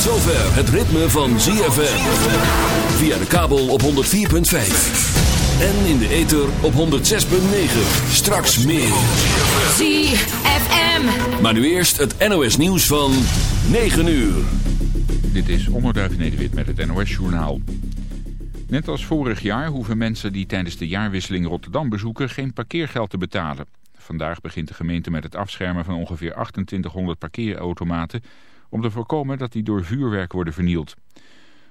Tot zover het ritme van ZFM. Via de kabel op 104.5. En in de ether op 106.9. Straks meer. ZFM. Maar nu eerst het NOS nieuws van 9 uur. Dit is Onderduif Nederwit met het NOS Journaal. Net als vorig jaar hoeven mensen die tijdens de jaarwisseling Rotterdam bezoeken geen parkeergeld te betalen. Vandaag begint de gemeente met het afschermen van ongeveer 2800 parkeerautomaten... om te voorkomen dat die door vuurwerk worden vernield.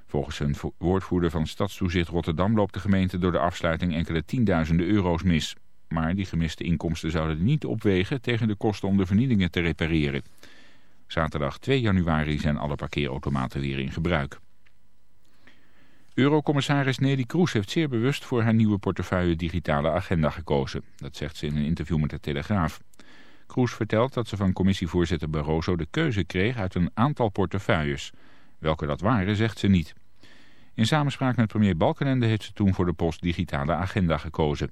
Volgens een woordvoerder van Stadstoezicht Rotterdam loopt de gemeente door de afsluiting enkele tienduizenden euro's mis. Maar die gemiste inkomsten zouden niet opwegen tegen de kosten om de vernielingen te repareren. Zaterdag 2 januari zijn alle parkeerautomaten weer in gebruik. Eurocommissaris Nelly Kroes heeft zeer bewust voor haar nieuwe portefeuille digitale agenda gekozen. Dat zegt ze in een interview met de Telegraaf. Kroes vertelt dat ze van commissievoorzitter Barroso de keuze kreeg uit een aantal portefeuilles. Welke dat waren, zegt ze niet. In samenspraak met premier Balkenende heeft ze toen voor de post digitale agenda gekozen.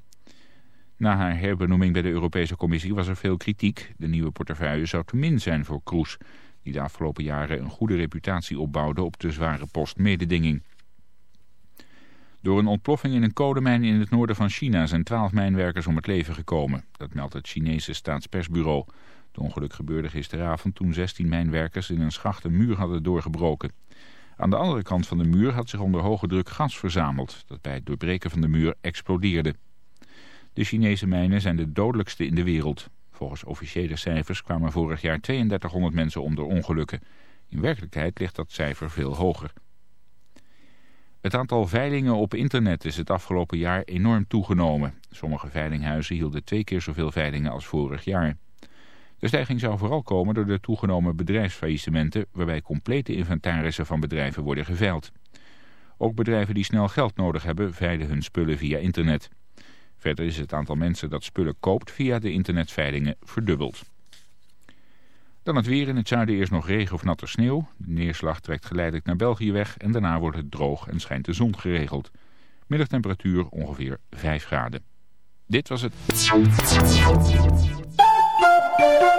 Na haar herbenoeming bij de Europese Commissie was er veel kritiek. De nieuwe portefeuille zou te min zijn voor Kroes, die de afgelopen jaren een goede reputatie opbouwde op de zware post mededinging. Door een ontploffing in een kolenmijn in het noorden van China zijn twaalf mijnwerkers om het leven gekomen. Dat meldt het Chinese staatspersbureau. Het ongeluk gebeurde gisteravond toen 16 mijnwerkers in een schacht een muur hadden doorgebroken. Aan de andere kant van de muur had zich onder hoge druk gas verzameld, dat bij het doorbreken van de muur explodeerde. De Chinese mijnen zijn de dodelijkste in de wereld. Volgens officiële cijfers kwamen vorig jaar 3200 mensen om door ongelukken. In werkelijkheid ligt dat cijfer veel hoger. Het aantal veilingen op internet is het afgelopen jaar enorm toegenomen. Sommige veilinghuizen hielden twee keer zoveel veilingen als vorig jaar. De stijging zou vooral komen door de toegenomen bedrijfsfaillissementen... waarbij complete inventarissen van bedrijven worden geveild. Ook bedrijven die snel geld nodig hebben veilen hun spullen via internet. Verder is het aantal mensen dat spullen koopt via de internetveilingen verdubbeld. Dan het weer in het zuiden eerst nog regen of natte sneeuw. De neerslag trekt geleidelijk naar België weg en daarna wordt het droog en schijnt de zon geregeld. Middagtemperatuur ongeveer 5 graden. Dit was het.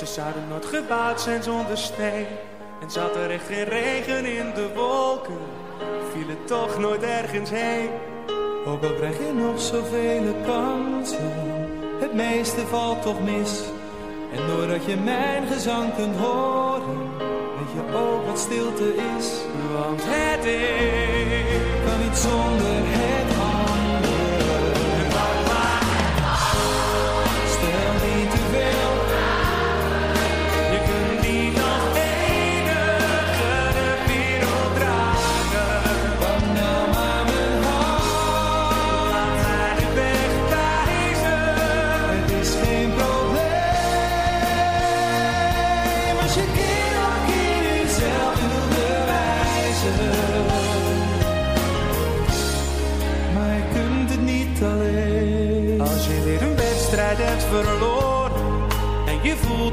Ze zouden nooit gebouwd zijn zonder steen. En zat er echt geen regen in de wolken, viel het toch nooit ergens heen. Ook al krijg je nog zoveel kansen, het meeste valt toch mis. En doordat je mijn gezang kunt horen, weet je ook wat stilte is. Want het is kan niet zonder het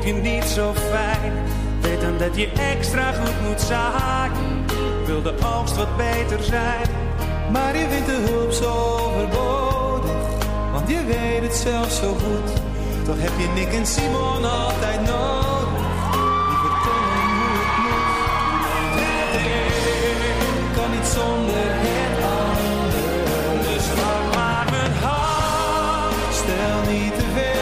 je niet zo fijn. Weten dat je extra goed moet zaken, wil de oogst wat beter zijn. Maar je vindt de hulp zo overbodig, want je weet het zelf zo goed. Toch heb je Nick en Simon altijd nodig, die vertellen hoe het moet. Het een kan niet zonder het ander, dus pak maar mijn hand. Stel niet te veel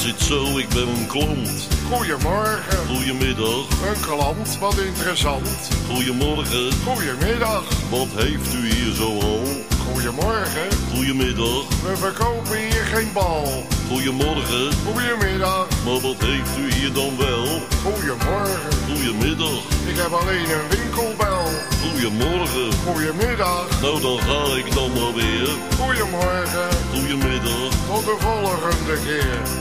zit zo, ik ben een klant. Goedemorgen. Goedemiddag. Een klant, wat interessant. Goedemorgen. Goedemiddag. Wat heeft u hier zo al? Goedemorgen. Goedemiddag. We verkopen hier geen bal. Goedemorgen. Goedemiddag. Maar wat heeft u hier dan wel? Goedemorgen. Goedemiddag. Ik heb alleen een winkelbel. Goedemorgen. Goedemiddag. Nou, dan ga ik dan maar weer. Goedemorgen. Goedemiddag. Tot de volgende keer.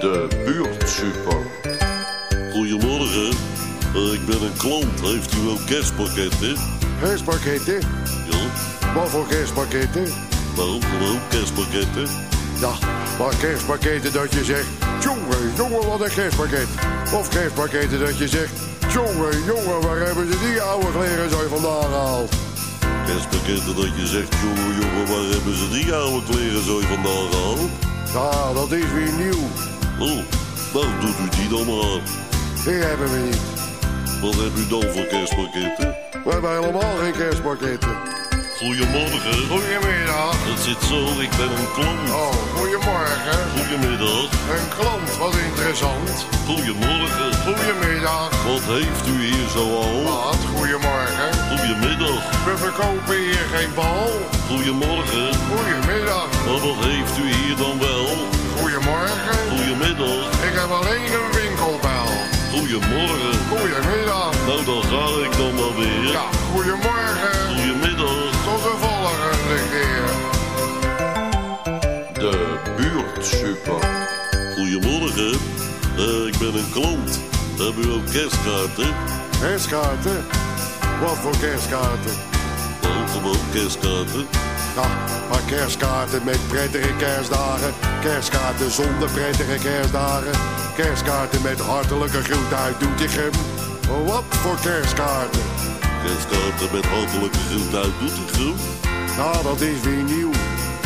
De buurtsuper. Goedemorgen. Eh, ik ben een klant. Heeft u wel kerstpakketten? Kerstpakketten? Ja. Wat voor kerstpakketten? Nou, gewoon kerstpakketten. Ja, maar kerstpakketten dat je zegt... Jongen, jongen, wat een kerstpakket. Of kerstpakketten dat je zegt... Jongen, jongen, waar hebben ze die oude kleren zo vandaan gehaald? Kerstpakketten dat je zegt, jongen, jongen, waar hebben ze die oude kleren zo vandaan gehaald? Ja, dat is weer nieuw. Oh, nou doet u die dan maar. Die hebben we niet. Wat heb u dan voor kerstpakketten? We hebben helemaal geen kerstpakketten. Goedemorgen. Goedemiddag. Het zit zo, ik ben een klant. Oh, goedemorgen. Goedemiddag. Een klant, wat interessant. Goedemorgen. Goedemiddag. Wat heeft u hier zo al? Wat, goedemorgen. Goedemiddag. We verkopen hier geen bal. Goedemorgen. Goedemiddag. Maar wat heeft u hier dan wel? Goedemorgen. Goedemiddag. Ik heb alleen een winkelbel. Goedemorgen. Goedemiddag. Nou, dan ga ik dan maar weer. Ja, goedemorgen. Goedemiddag. Tot de volgende keer. De buurtsuper. Goedemorgen. Eh, ik ben een klant. Heb u ook kerstkaarten? Kerstkaarten? Wat voor kerstkaarten? Nou, gewoon kerstkaarten. Ja, maar kerstkaarten met prettige kerstdagen. Kerstkaarten zonder prettige kerstdagen. Kerstkaarten met hartelijke groet uit Doetinchem. Wat voor kerstkaarten? Kerstkaarten met hartelijke groet uit Doetinchem. Nou, dat is weer nieuw.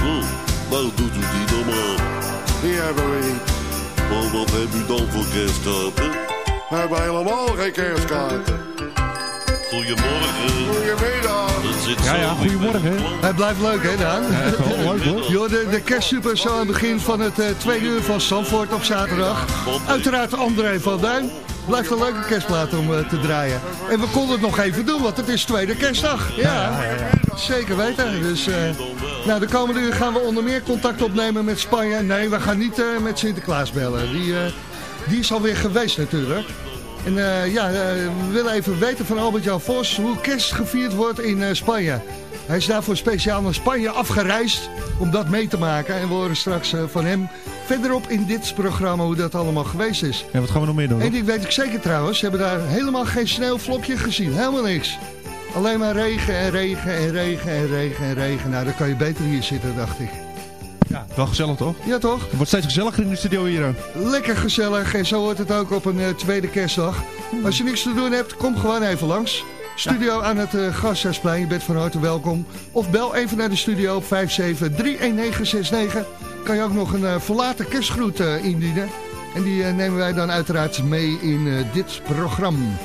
Oh, nou doet u die dan maar. Die hebben we niet. Maar wat heb u dan voor kerstkaarten? We hebben helemaal geen kerstkaarten. Goedemorgen. Goedemiddag. Het zit Ja, ja, goedemorgen. Het blijft leuk, hè, Daan? Ja, leuk, hoor. De, de kerstsuper zo aan het begin van het uh, tweede uur van Zandvoort op zaterdag. Uiteraard André van Duin. Blijft een leuke kerstplaat om eh, te draaien. En we konden het nog even doen, want het is tweede kerstdag. Ja, zeker weten. Dus eh, nou, de komende uur gaan we onder meer contact opnemen met Spanje. Nee, we gaan niet eh, met Sinterklaas bellen. Die, eh, die is alweer geweest natuurlijk. En ja, we willen even weten van Albert-Jan Vos hoe kerst gevierd wordt in Spanje. Hij is daarvoor speciaal naar Spanje afgereisd om dat mee te maken. En we horen straks van hem verderop in dit programma hoe dat allemaal geweest is. Ja, wat gaan we nog meer doen? Eén ding weet ik zeker trouwens, ze hebben daar helemaal geen sneeuwvlokje gezien. Helemaal niks. Alleen maar regen en regen en regen en regen en regen. Nou, dan kan je beter hier zitten, dacht ik. Ja, wel gezellig toch? Ja, toch? Het wordt steeds gezelliger in de studio hier. Lekker gezellig en zo wordt het ook op een uh, tweede kerstdag. Als je niks te doen hebt, kom gewoon even langs. Studio aan het uh, Gasthuisplein, je bent van harte welkom. Of bel even naar de studio op 5731969. Kan je ook nog een uh, verlaten kerstgroet indienen. En die nemen wij dan uiteraard mee in dit programma.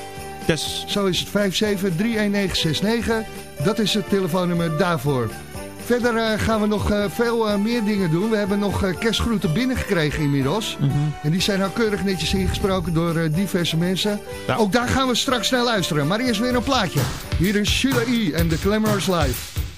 Yes. Zo is het 5731969. Dat is het telefoonnummer daarvoor. Verder uh, gaan we nog uh, veel uh, meer dingen doen. We hebben nog kerstgroeten binnengekregen inmiddels. Mm -hmm. En die zijn nou keurig netjes ingesproken door diverse mensen. Ja. Ook daar gaan we straks naar luisteren. Maar eerst weer een plaatje. Hier is Sheila E. en The Glamorous Life.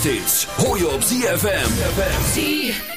Kersthits hoor je op ZFM. ZFM.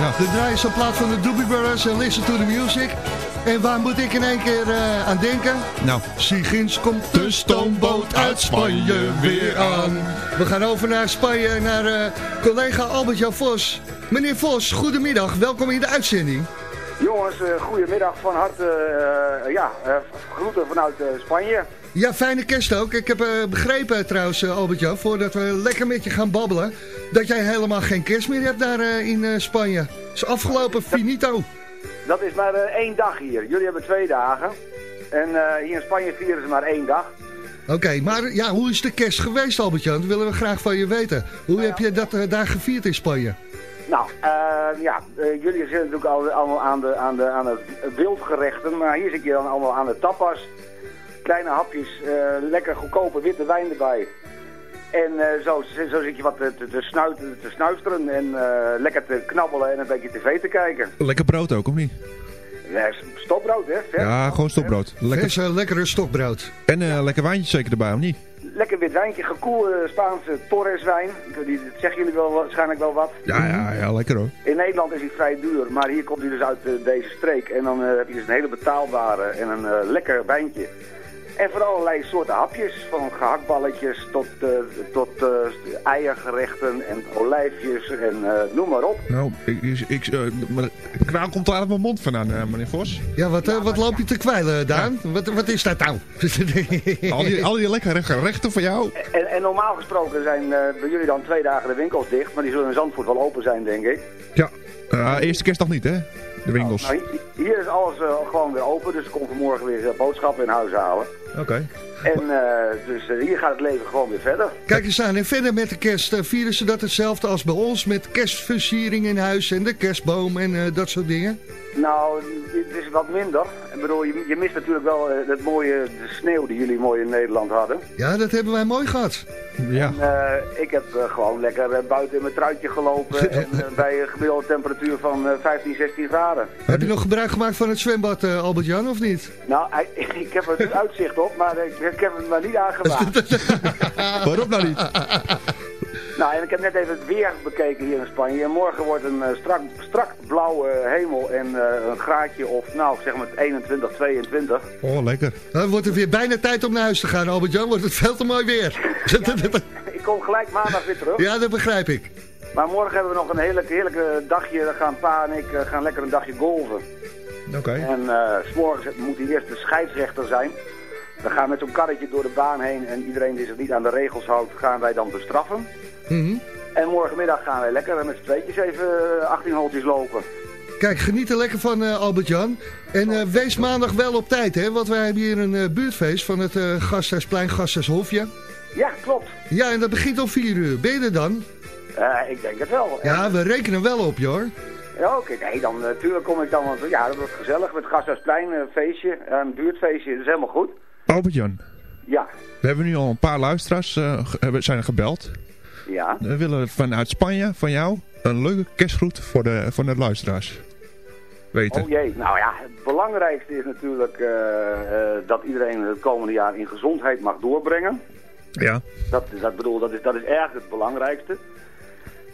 Ja. De draaien zo'n plaat van de Doobie Brothers en Listen to the Music. En waar moet ik in één keer eh, aan denken? Nou. Sigins komt de stoomboot uit Spanje weer aan. We gaan over naar Spanje, naar eh, collega Albert-Jan Vos. Meneer Vos, goedemiddag. Welkom in de uitzending. Jongens, uh, goedemiddag. Van harte uh, ja, uh, groeten vanuit Spanje. Ja, fijne kerst ook. Ik heb begrepen trouwens, Albert-Jan, voordat we lekker met je gaan babbelen... dat jij helemaal geen kerst meer hebt daar in Spanje. Het is afgelopen, finito. Dat is maar één dag hier. Jullie hebben twee dagen. En hier in Spanje vieren ze maar één dag. Oké, okay, maar ja, hoe is de kerst geweest, Albert-Jan? Dat willen we graag van je weten. Hoe heb je dat daar gevierd in Spanje? Nou, uh, ja, uh, jullie zitten natuurlijk al, allemaal aan de, aan, de, aan de wildgerechten, maar hier zit je dan allemaal aan de tapas. Kleine hapjes, uh, lekker goedkope witte wijn erbij. En zo, zo zit je wat te, te, snuiten, te snuisteren en lekker te knabbelen en een beetje tv te kijken. Lekker brood ook, of niet? Nee, stokbrood, hè? Vers, ja, gewoon stokbrood. Lekker, Vers, lekkere stokbrood. En lekker wijntje zeker erbij, of niet? lekker wit wijntje, gekoelde Spaanse Torres wijn. Die, dat zeggen jullie wel, waarschijnlijk wel wat. Ja, ja, ja, lekker hoor. In Nederland is hij vrij duur, maar hier komt hij dus uit uh, deze streek. En dan uh, heb je dus een hele betaalbare en een uh, lekker wijntje. En voor allerlei soorten hapjes, van gehaktballetjes tot, uh, tot uh, eiergerechten en olijfjes en uh, noem maar op. Nou, ik, ik, kraan komt al uit mijn mond vandaan, meneer Vos. Ja, wat, ja, wat loop je te kwijlen, Daan? Ja. Wat, wat is dat nou? al, die, al die lekkere gerechten voor jou. En, en normaal gesproken zijn bij jullie dan twee dagen de winkels dicht, maar die zullen in Zandvoort wel open zijn, denk ik. Ja, eerste kerstdag niet, hè? De winkels. Nou, nou, hier is alles gewoon weer open, dus ik kom vanmorgen weer boodschappen in huis halen. Oké. Okay. En uh, dus uh, hier gaat het leven gewoon weer verder. Kijk eens aan, en verder met de kerst, uh, vieren ze dat hetzelfde als bij ons met kerstversiering in huis en de kerstboom en dat soort dingen? Nou, het is wat minder. Ik bedoel, je, je mist natuurlijk wel het mooie de sneeuw die jullie mooi in Nederland hadden. Ja, dat hebben wij mooi gehad. Ja. En, ik heb gewoon lekker buiten in mijn truitje gelopen en, bij een gemiddelde temperatuur van 15, 16 graden. Heb je nog gebruik gemaakt van het zwembad, Albert-Jan, of niet? Nou, ik heb er uitzicht op, maar ik, ik heb het maar niet aangemaakt. Waarom nou niet? Nou, en ik heb net even het weer bekeken hier in Spanje. En morgen wordt een uh, strak, strak blauwe hemel en uh, een graadje of, nou, zeg maar 21, 22. Oh, lekker. Dan wordt het weer bijna tijd om naar huis te gaan, Albert-Jan. Wordt het veel te mooi weer. Ja, ik, kom gelijk maandag weer terug. Ja, dat begrijp ik. Maar morgen hebben we nog een heerlijke, heerlijke dagje. Dan gaan pa en ik uh, gaan lekker een dagje golven. Oké. Okay. En uh, s'morgens moet hij eerst de scheidsrechter zijn. We gaan met zo'n karretje door de baan heen en iedereen die zich niet aan de regels houdt, gaan wij dan bestraffen. Mm -hmm. En morgenmiddag gaan wij lekker met z'n tweetjes even 18 holtjes lopen. Kijk, geniet er lekker van uh, Albert-Jan. En uh, wees maandag wel op tijd, hè? Want wij hebben hier een uh, buurtfeest van het Gasthuisplein, Gasthuishofje. Ja, klopt. Ja, en dat begint om 4 uur. Ben je er dan? ik denk het wel. Ja, we rekenen wel op je, hoor. Ja, oké. Okay. Nee, dan natuurlijk kom ik dan. Want, ja, dat wordt gezellig met Gasthuisplein, feestje, een buurtfeestje. Dat is helemaal goed. Albert-Jan. Ja. We hebben nu al een paar luisteraars uh, zijn gebeld. Ja. We willen vanuit Spanje, van jou, een leuke kerstgroet voor de, voor de luisteraars. Weten. Oh jee, nou ja, het belangrijkste is natuurlijk uh, uh, dat iedereen het komende jaar in gezondheid mag doorbrengen. Ja. Dat, dat, bedoel, dat, is, dat is erg het belangrijkste.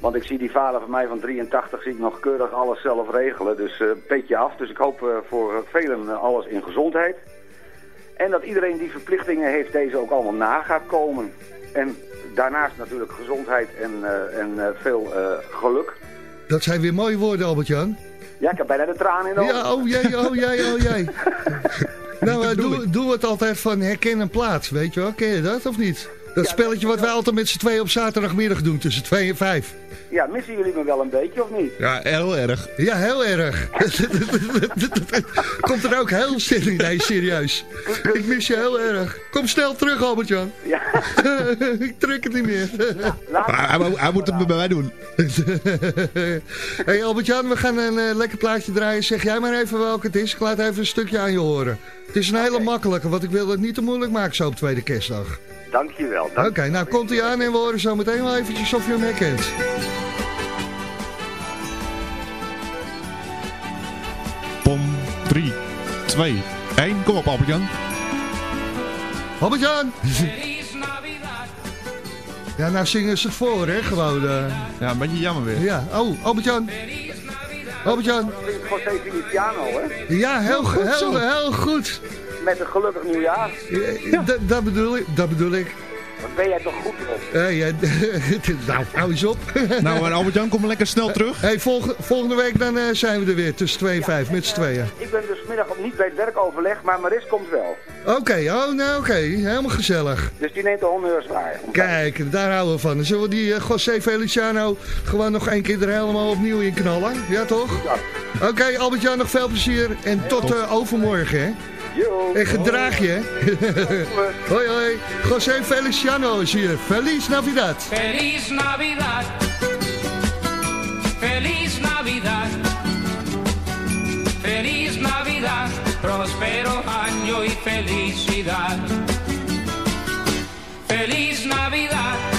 Want ik zie die vader van mij van 83 zie ik nog keurig alles zelf regelen. Dus uh, petje af. Dus ik hoop voor velen alles in gezondheid. En dat iedereen die verplichtingen heeft deze ook allemaal na gaat komen. En daarnaast natuurlijk gezondheid en, uh, en uh, veel uh, geluk. Dat zijn weer mooie woorden, Albert-Jan. Ja, ik heb bijna de tranen in de Ja, oh jee, oh jee, oh jee. nou, doe, doe het altijd van herken een plaats, weet je wel. Ken je dat of niet? Dat ja, spelletje wat wij altijd met z'n tweeën op zaterdagmiddag doen, tussen twee en vijf. Ja, missen jullie me wel een beetje of niet? Ja, heel erg. Ja, heel erg. Komt er ook heel serieus? Nee, serieus. Ik mis je heel erg. Kom snel terug, Albert-Jan. Ja. ik trek het niet meer. Ja, hij, hij, moet het bij mij doen. hey Albert-Jan, we gaan een uh, lekker plaatje draaien. Zeg jij maar even welke het is. Ik laat even een stukje aan je horen. Het is een hele makkelijke, want ik wil het niet te moeilijk maken zo op tweede kerstdag. Dankjewel. Oké, okay, nou komt hij aan en we horen zo meteen wel eventjes of je hem herkent. Pom, 3, 2, 1. Kom op, Albert-Jan. Albert-Jan! Ja, nou zingen ze het voor, hè, gewoon. Uh... Ja, een beetje jammer weer. Ja, oh, Albert-Jan. Albert-Jan. José Feliciano, hè? Ja, heel, heel, heel, heel goed. Met een gelukkig nieuwjaar. Ja, dat bedoel ik, dat bedoel ik. Wat ben jij toch goed op? Uh, ja, nou, hou eens op. nou, Albert-Jan, kom lekker snel terug. Hey, volgende, volgende week dan uh, zijn we er weer tussen 2 en 5 met z'n tweeën. Ik ben dus middag niet bij het werkoverleg, maar Maris komt wel. Oké, okay, oh, nou oké. Okay. Helemaal gezellig. Dus die neemt de honneurs waar. Kijk, daar houden we van. Zullen we die uh, José Feliciano gewoon nog één keer er helemaal opnieuw in knallen? Ja, toch? Ja. Oké, okay, Albert-Jan, nog veel plezier. En tot uh, overmorgen, hè. Yo. En gedraag je. hoi hoi. José Feliciano is hier. Feliz Navidad. Feliz Navidad. Feliz Navidad. Feliz Navidad. Prospero año y felicidad. Feliz Navidad.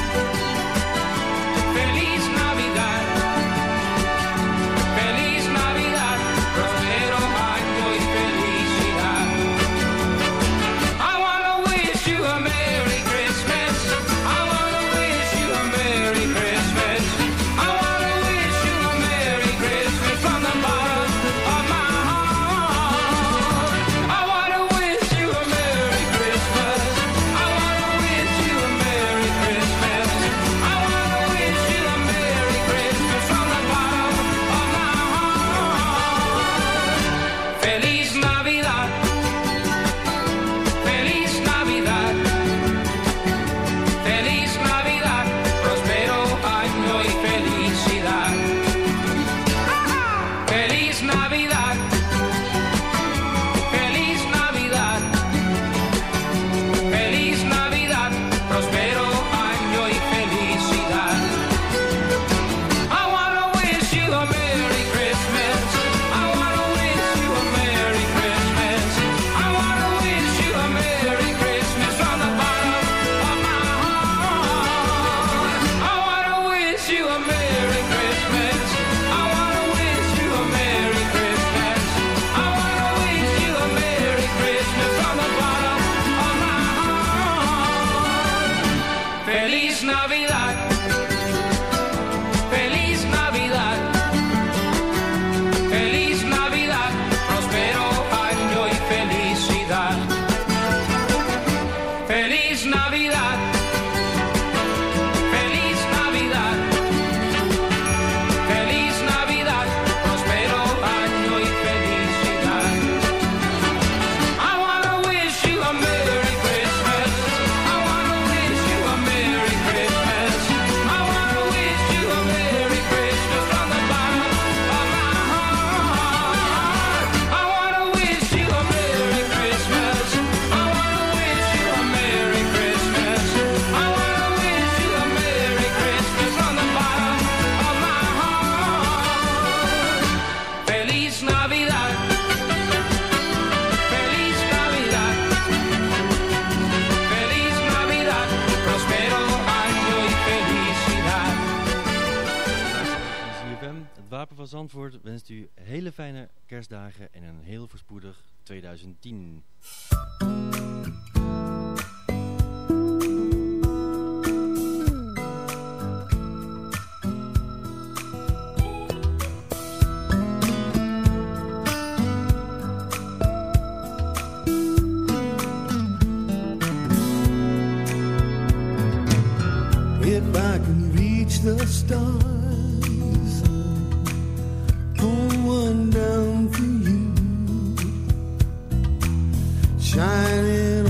Wenst u hele fijne kerstdagen en een heel voorspoedig 2010. If I can reach the stars, shining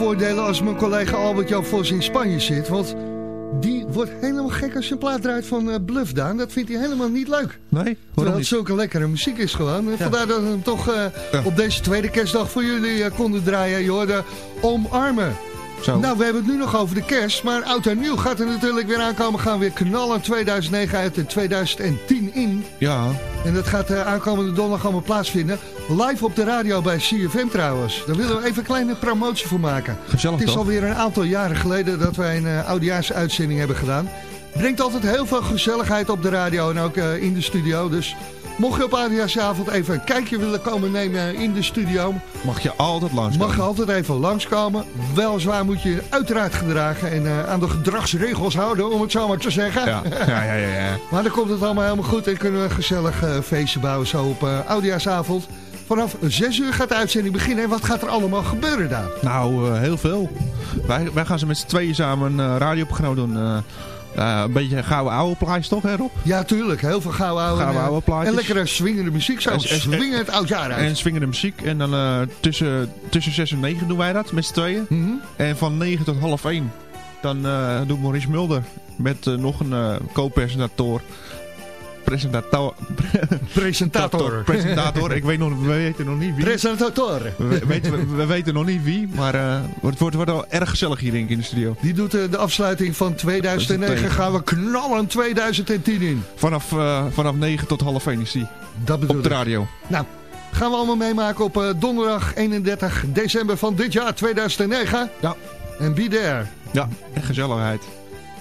voordelen als mijn collega Albert-Jan Vos in Spanje zit. Want die wordt helemaal gek als je een plaat draait van eh, Bluff Daan. Dat vindt hij helemaal niet leuk. Nee? Terwijl het zulke lekkere muziek is gewoon. En Vandaar dat we hem toch eh, op deze tweede kerstdag voor jullie eh, konden draaien. Je hoorde omarmen. Zo. Nou, we hebben het nu nog over de kerst. Maar oud en nieuw gaat er natuurlijk weer aankomen. Gaan weer knallen 2009 uit en 2010 in. Ja. En dat gaat uh, aankomende donderdag allemaal plaatsvinden. Live op de radio bij CFM trouwens. Daar willen we even een kleine promotie voor maken. Gezellig Het is toch? alweer een aantal jaren geleden dat wij een uh, oudejaarsuitzending hebben gedaan. Brengt altijd heel veel gezelligheid op de radio en ook uh, in de studio. Dus mocht je op oudejaarsavond even een kijkje willen komen nemen in de studio... Mag je altijd langskomen. Mag je altijd even langskomen. Weliswaar moet je uiteraard gedragen en uh, aan de gedragsregels houden, om het zo maar te zeggen. Ja, ja, ja. ja, ja. maar dan komt het allemaal helemaal goed en kunnen we een gezellig uh, feestje bouwen zo op uh, oudejaarsavond. Vanaf 6 uur gaat de uitzending beginnen. En wat gaat er allemaal gebeuren daar? Nou, heel veel. Wij, wij gaan ze met z'n tweeën samen een radioprogramma doen. Uh, Eh, een beetje gouden oude plaatjes toch, hè Rob? Ja, tuurlijk. Heel veel gouden oude, Gouden en, oude plaatjes. En lekkere swingende muziek zo. En- en- Swingend oudjaar uit. En swingende muziek. En dan eh, tussen, tussen 6 en 9 doen wij dat, met z'n tweeën. Mhm. En van 9 tot half 1, dan eh, doet Maurice Mulder met eh, nog een eh, co-presentator. Presentator. Presentator. Presentator. Ik weet nog, we weten nog niet wie. Presentator. We, weten, we, we weten nog niet wie, maar eh, het wordt, wordt wel erg gezellig hier denk ik in de studio. Die doet eh, de afsluiting van 2009. Gaan we knallen 2010 in. Vanaf, eh, vanaf 9 tot half 1 is die. Dat bedoel Op de ik. radio. Nou, gaan we allemaal meemaken op donderdag 31 december van dit jaar 2009. Ja. En be there. Ja, en gezelligheid.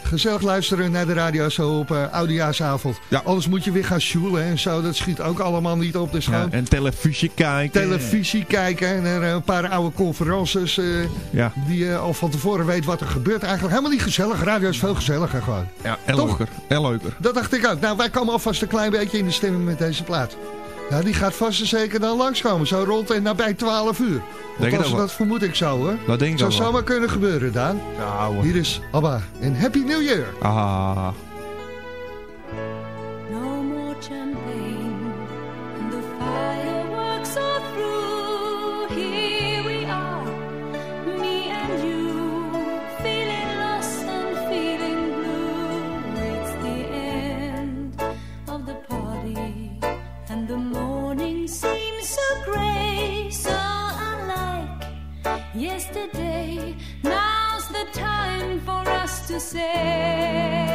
Gezellig luisteren naar de radio zo op eh oudejaarsavond. Ja. Anders moet je weer gaan sjoelen en zo. Dat schiet ook allemaal niet op. Ja, gewoon en televisie kijken. televisie kijken. En er een paar oude conferences eh, Ja, die je al van tevoren weet wat er gebeurt. Eigenlijk helemaal niet gezellig. Radio is veel gezelliger gewoon. ja en Toch? leuker. En leuker. Dat dacht ik ook. Nou, wij komen alvast een klein beetje in de stemming met deze plaat. Ja, die gaat vast en zeker dan langskomen. Zo rond en nabij 12 uur. Denk wel. dat vermoed ik zo hoor. Dat denk ik Zou zomaar kunnen gebeuren, Daan. Hoor. Hier is Abba en Happy New Year. Ah. Yesterday. Now's the time for us to say.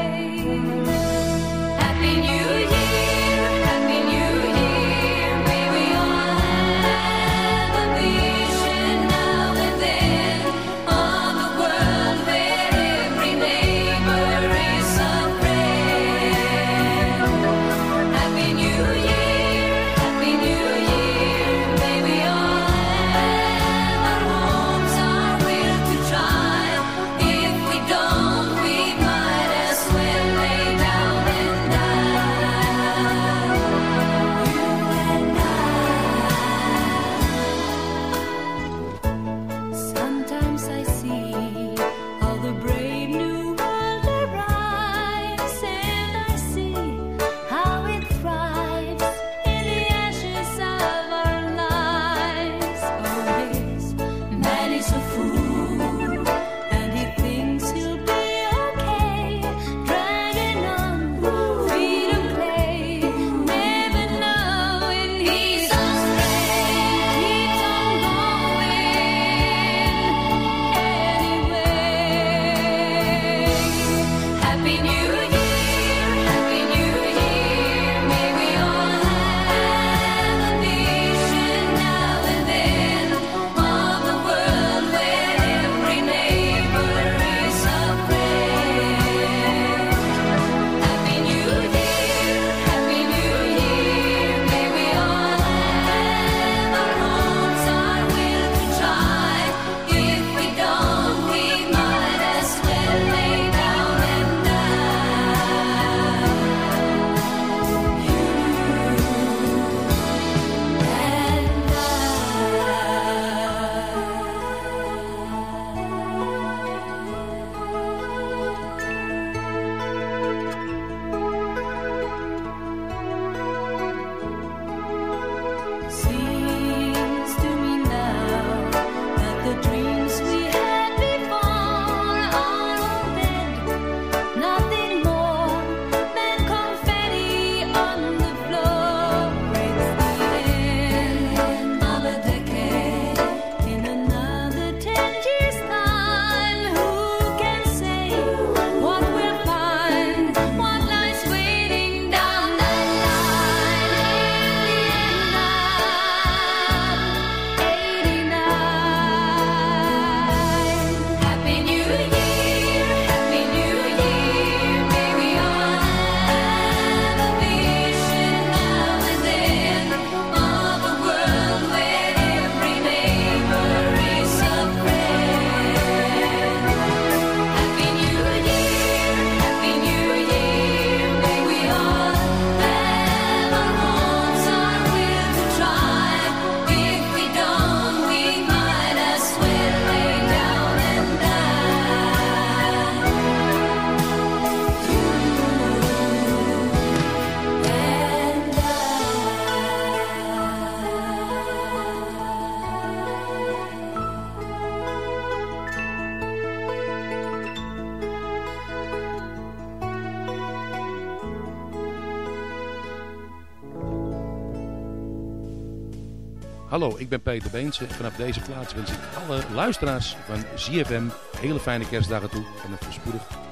Hallo, ik ben Peter Beense. Vanaf deze plaats wens ik alle luisteraars van ZFM hele fijne kerstdagen toe en een voorspoedig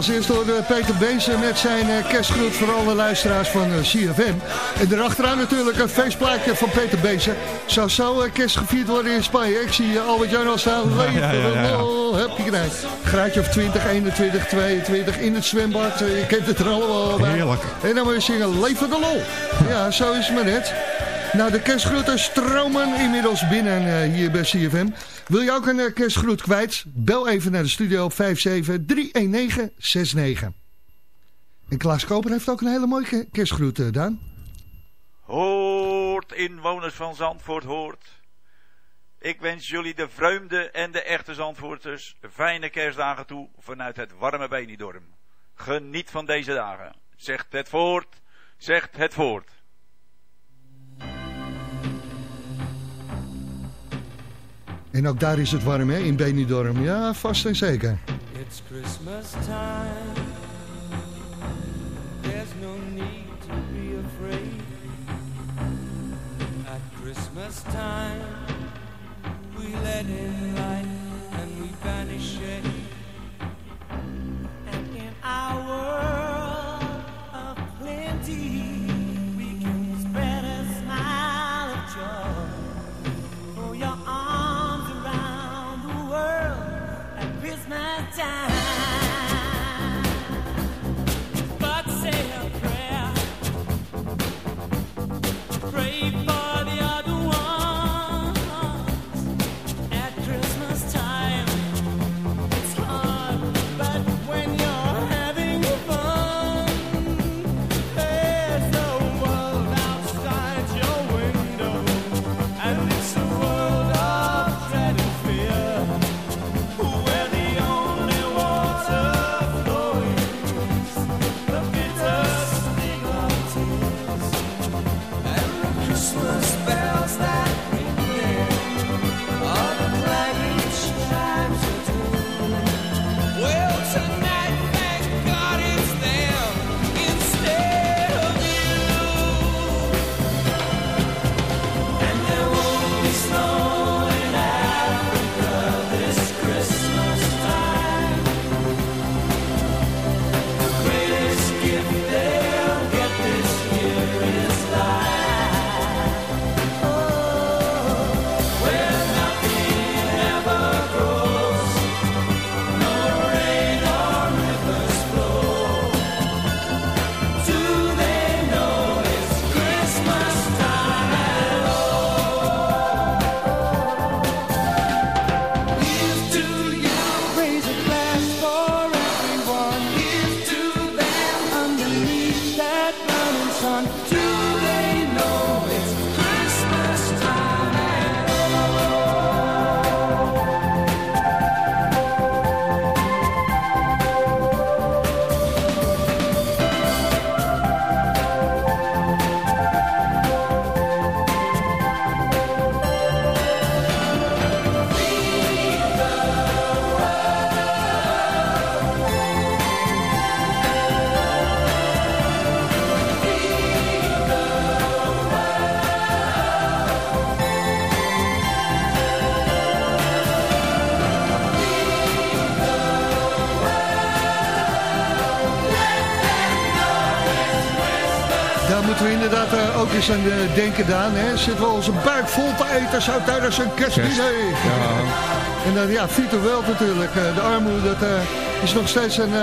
als eerste hoorde Peter Bezen met zijn eh, kerstgroet voor alle luisteraars van eh, CFM. En erachteraan natuurlijk een feestplaatje van Peter Bezen. Zou zo eh, kerst gevierd worden in Spanje. Ik zie Albert-Jan al staan. Leven ja, ja, ja. de lol. Heb je gedaan. Graadje of 20, 21, 22 in het zwembad. Je kent het er allemaal bij. Heerlijk. En dan moet je zingen Leven de lol. Ja, zo is het maar net. Nou, de kerstgroeten stromen inmiddels binnen eh, hier bij CFM. Wil je ook een eh, kerstgroet kwijt? Bel even naar de studio op 5731969. En Klaas Koper heeft ook een hele mooie ke- kerstgroet, Daan. Hoort, inwoners van Zandvoort, hoort. Ik wens jullie de vreugde en de echte Zandvoorters fijne kerstdagen toe vanuit het warme Benidorm. Geniet van deze dagen. Zegt het voort, zegt het voort. En ook daar is het warm, hè, in Benidorm. Ja, vast en zeker. It's Christmas time. There's no need to be afraid. At Christmas time, we let in light eens aan eh, denken, Daan. Hè? Zitten we onze buik vol te eten zo tijdens een kerstdiner. Ja. En dan, ja, Vito wel natuurlijk. Eh, de armoede, dat eh, is nog steeds een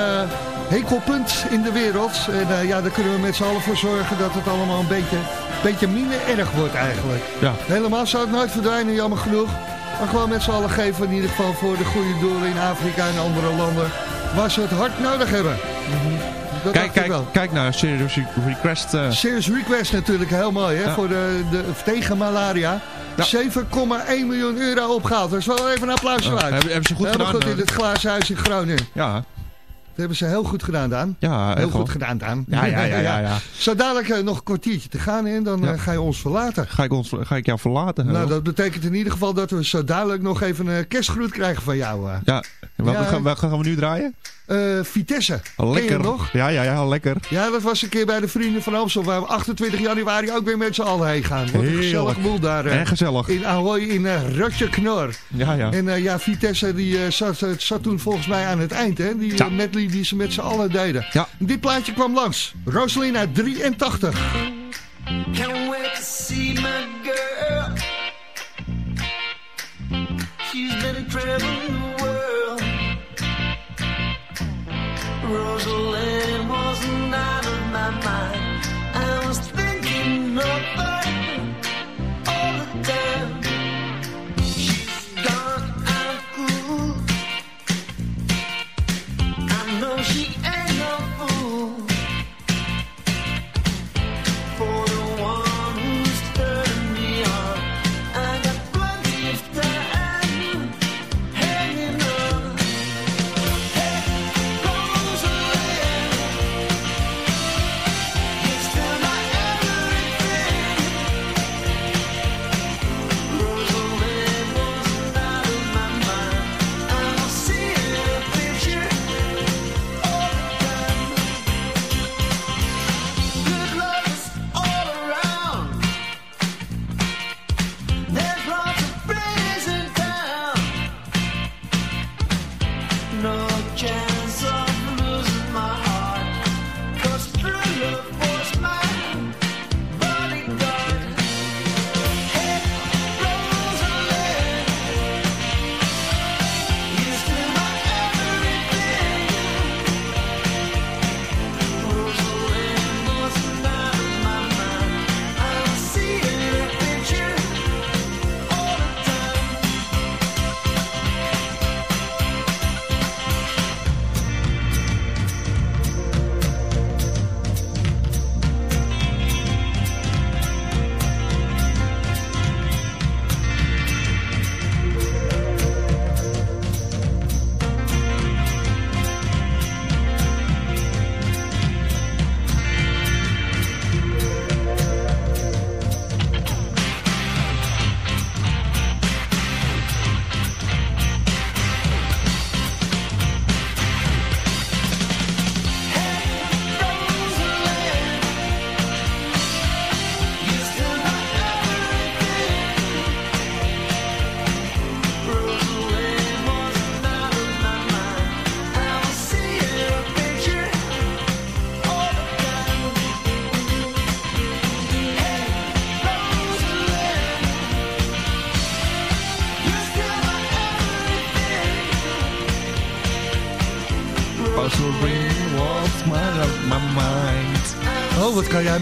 hekelpunt in de wereld. En ja, daar kunnen we met z'n allen voor zorgen dat het allemaal een beetje, beetje minder erg wordt eigenlijk. Ja. Helemaal zou het nooit verdwijnen, jammer genoeg. Maar gewoon met z'n allen geven in ieder geval voor de goede doelen in Afrika en andere landen. Waar ze het hard nodig hebben. Dat Kijk, kijk, kijk naar Serious Request. eh, Serious Request natuurlijk, heel mooi hè, Ja. voor de, de, tegen malaria. 7,1 miljoen euro opgehaald. Er is wel even een applausje Oh, waard. hebben- hebben ze goed gedaan, goed in eh. het glazen huis in Groningen. ja, Dat hebben ze heel goed gedaan, Daan. ja, Heel goed gedaan, Daan. Ja, ja, ja, ja, ja. Zo dadelijk eh, nog een kwartiertje te gaan en dan Ja. ga je ons verlaten. Ga ik, ons, ga ik jou verlaten? Nou, dat betekent in ieder geval dat we zo dadelijk nog even een kerstgroet krijgen van jou. Ja, welke, Ja. Gaan, welke gaan we nu draaien? Eh, Vitesse. Je Lekker. nog? Ja, ja, ja, lekker. Ja, dat was een keer bij de Vrienden van Amstel, waar we 28 januari ook weer met z'n allen heen gaan. Wat een gezellig boel daar. eh, En gezellig. In Ahoy, in uh, Rotje Knor. Ja, ja. En eh, ja, Vitesse die, eh, zat, eh, zat toen volgens mij aan het eind, hè? Die Ja. eh, medley die ze met z'n allen deden. Ja. Dit plaatje kwam langs. Rosalina 83. Can't wait to see my girl. She's been traveling the world. rules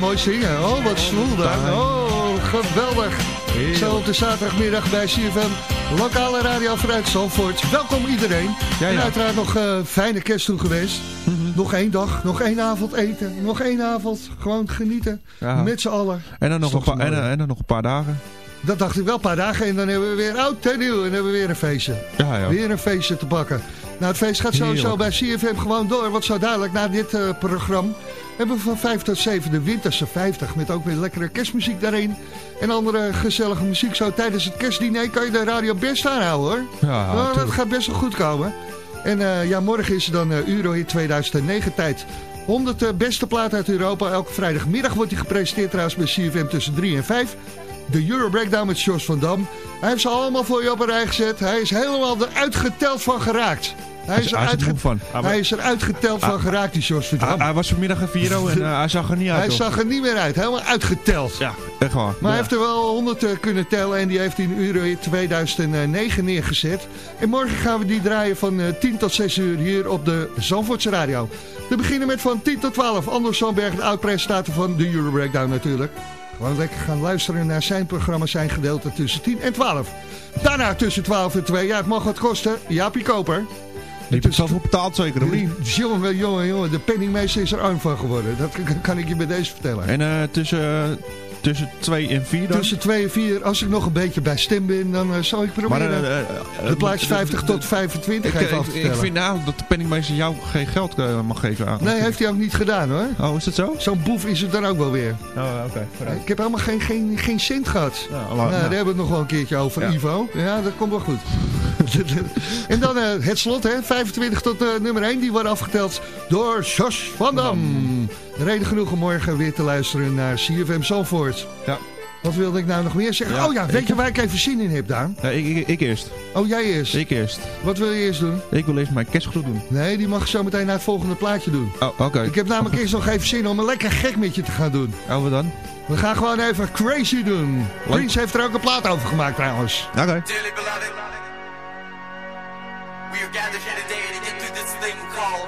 mooi zingen. Oh, wat zwoel daar. Oh, geweldig. Zo op de zaterdagmiddag bij CFM. Lokale radio vanuit Zandvoort. Welkom iedereen. Ja, En ja. uiteraard nog eh, fijne kerst toe geweest. Nog één dag, nog één avond eten. Nog één avond. Gewoon genieten. Ja. Met z'n allen. En dan, nog een paar, en, en dan nog een paar dagen. Dat dacht ik wel, een paar dagen. En dan hebben we weer oud en nieuw. En hebben we weer een feestje. Ja, ja. Weer een feestje te bakken. Nou, het feest gaat sowieso Heerlijk. bij CFM gewoon door. Want zo dadelijk na dit eh, programma hebben we van 5 tot 7 de Winterse 50. Met ook weer lekkere kerstmuziek daarin. En andere gezellige muziek. Zo tijdens het kerstdiner kan je de radio best aanhouden hoor. Ja, Nou, dat gaat best wel goed komen. En eh, ja, morgen is er dan uh, Eurohit 2009 tijd. 100 eh, beste platen uit Europa. Elke vrijdagmiddag wordt hij gepresenteerd trouwens bij CFM tussen 3 en 5. De Euro Breakdown met Jos van Dam. Hij heeft ze allemaal voor je op een rij gezet. Hij is helemaal eruit geteld van geraakt. Hij is, hij is er van. Hij is eruit geteld van Ah. geraakt, die Hij, Verdam. hij was vanmiddag een Viro en eh, hij zag er niet uit. Hij zag er niet meer uit, helemaal uitgeteld. Ja, echt waar. Maar hij heeft er wel 100 eh, kunnen tellen en die heeft hij in uren 2009 neergezet. En morgen gaan we die draaien van eh, 10 tot 6 uur hier op de Zandvoortse Radio. We beginnen met van 10 tot 12. Anders Zandberg, de oud-presentator van de Euro Breakdown natuurlijk. Gewoon lekker gaan luisteren naar zijn programma, zijn gedeelte tussen 10 en 12. Daarna tussen 12 en 2, ja het mag wat kosten, Jaapie Koper. Die heeft zelf op betaald zeker, of niet? Jongen, jongen, jongen, de penningmeester is er arm van geworden. Dat kan- kan ik je bij deze vertellen. En eh, tussen, eh, tussen 2 en 4 dan? Tussen 2 en 4, als ik nog een beetje bij stem ben, dan eh, zal ik proberen Maar, eh, eh, de eh, plaats eh, 50 tot 25 Ik, even af ik, te ik vind nou dat de penningmeester jou geen geld eh, mag geven aan. Nee, heeft hij ook niet gedaan hoor. Oh, is dat zo? Zo'n boef is het dan ook wel weer. Oh, oké. Ik heb helemaal geen, geen, geen cent gehad. Ja, nou, nou. daar hebben we het nog wel een keertje over, Ja. Ivo. Ja, dat komt wel goed. en dan eh, het slot, hè, 25 tot eh, nummer 1. Die wordt afgeteld door Jos van Dam. Reden genoeg om morgen weer te luisteren naar CFM Zalvoort. Ja. Wat wilde ik nou nog meer zeggen? Ja, oh ja, weet ik- je waar ik even zin in heb, Daan? Ja, ik, ik, ik eerst. Oh, jij eerst. Ik eerst. Wat wil je eerst doen? Ik wil eerst mijn kerstgroet doen. Nee, die mag je zo meteen naar het volgende plaatje doen. Oh, oké. Ik heb namelijk eerst nog even zin om een lekker gek met je te gaan doen. Oh, wat dan? We gaan gewoon even crazy doen. Prince heeft er ook een plaat over gemaakt trouwens. Oké. We are gathered here today to get through this thing called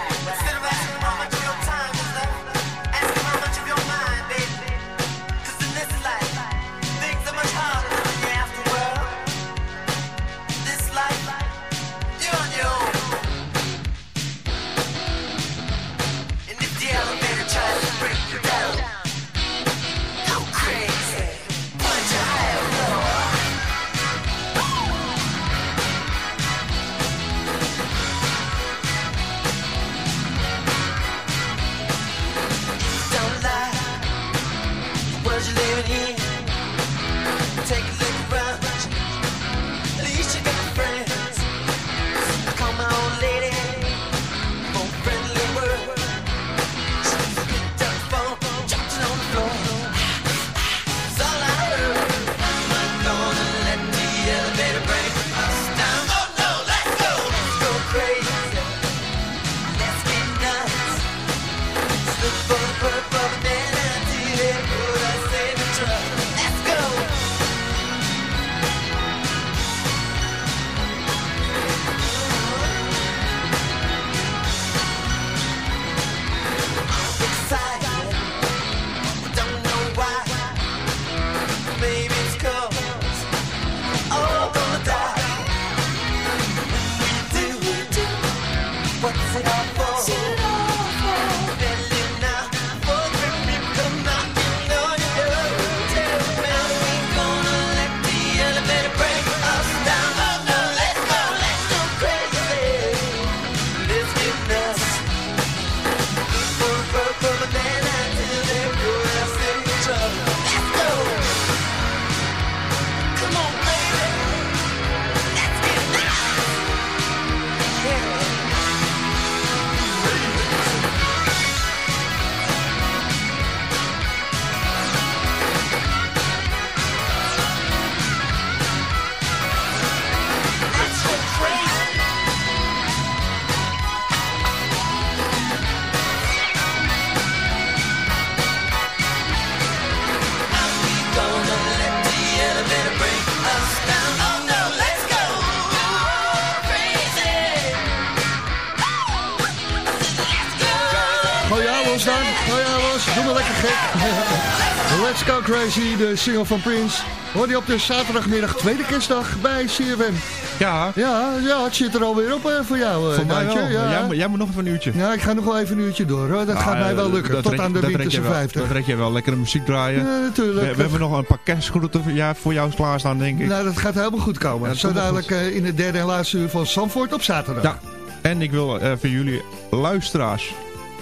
Let's Go Crazy, de single van Prince. Hoor je op de zaterdagmiddag, tweede kerstdag bij CFM. Ja. Ja, ja, het zit er alweer op eh, voor jou, eh, Voor mij wel. Ja. Jij, moet- jij moet nog even een uurtje. ja, ik ga nog wel even een uurtje door hoor. Dat Ah, gaat mij wel lukken, tot aan de winterse je wel- 50. Dat red je wel lekkere muziek draaien. Ja, natuurlijk. We, we hebben nog een paar kerstgroeten voor jou, klaarstaan, denk ik. Nou, dat gaat helemaal goed komen. Ja, Zo dadelijk eh, in het derde en laatste uur van Zandvoort op zaterdag. Ja. En ik wil eh, voor jullie luisteraars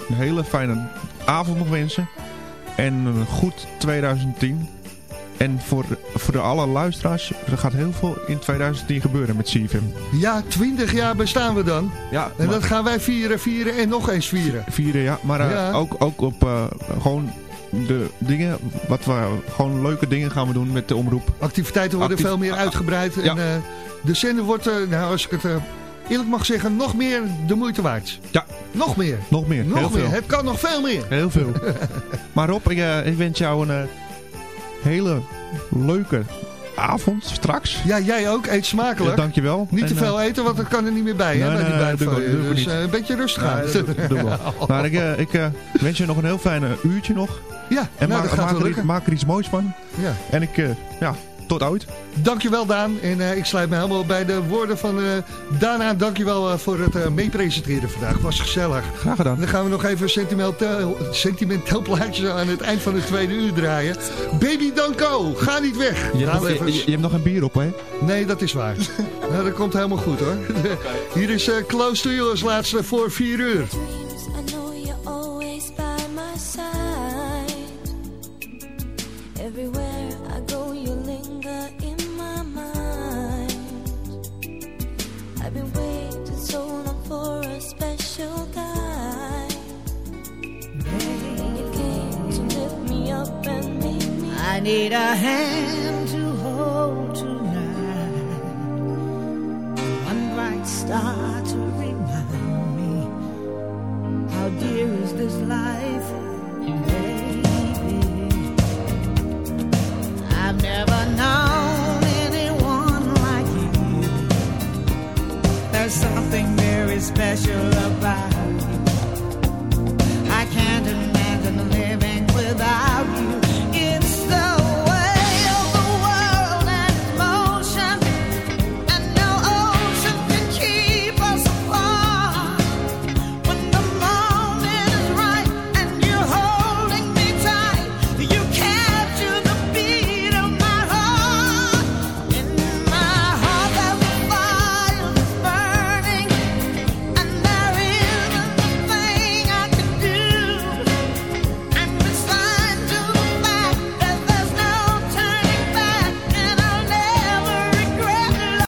een hele fijne avond nog wensen. En een goed 2010. En voor, voor de alle luisteraars, er gaat heel veel in 2010 gebeuren met CFM. Ja, 20 jaar bestaan we dan. Ja, En dat gaan wij vieren, vieren en nog eens vieren. Vieren, ja. Maar eh, Ja. Ook, ook op eh, gewoon de dingen, wat we, gewoon leuke dingen gaan we doen met de omroep. Activiteiten worden Actief- veel meer uitgebreid. Ja. En eh, de zender wordt, nou als ik het eerlijk mag zeggen, nog meer de moeite waard. Ja. Nog meer. Nog meer, Nog heel meer. veel. Het kan nog veel meer. Heel veel. maar Rob, ik, eh, ik wens jou een eh, hele leuke avond straks. Ja, jij ook. Eet smakelijk. Ja, dankjewel. Niet te En, eh, veel eten, want dat kan er niet meer bij, hè, Nee, die nee, doe doe ik Dus eh, een beetje rustig Nee, aan. Maar ik, eh, ik eh, wens je nog een heel fijn eh, uurtje nog. Ja, en nou, maak, maak, er, maak er iets moois van. Ja. En ik, eh, ja, tot ooit. Dankjewel Daan. En eh, ik sluit me helemaal bij de woorden van eh Daan aan. Dankjewel eh, voor het meepresenteren vandaag. Was gezellig. Graag gedaan. Dan gaan we nog even een sentimenteel, sentimenteel plaatje aan het eind van het tweede uur draaien. Baby Danko, ga niet weg. Je hebt, nog, je, hebt nog een bier op, hè? Nee, dat is waar. nou, dat komt helemaal goed hoor. Hier is Close to You als laatste voor 4 uur. Need a hand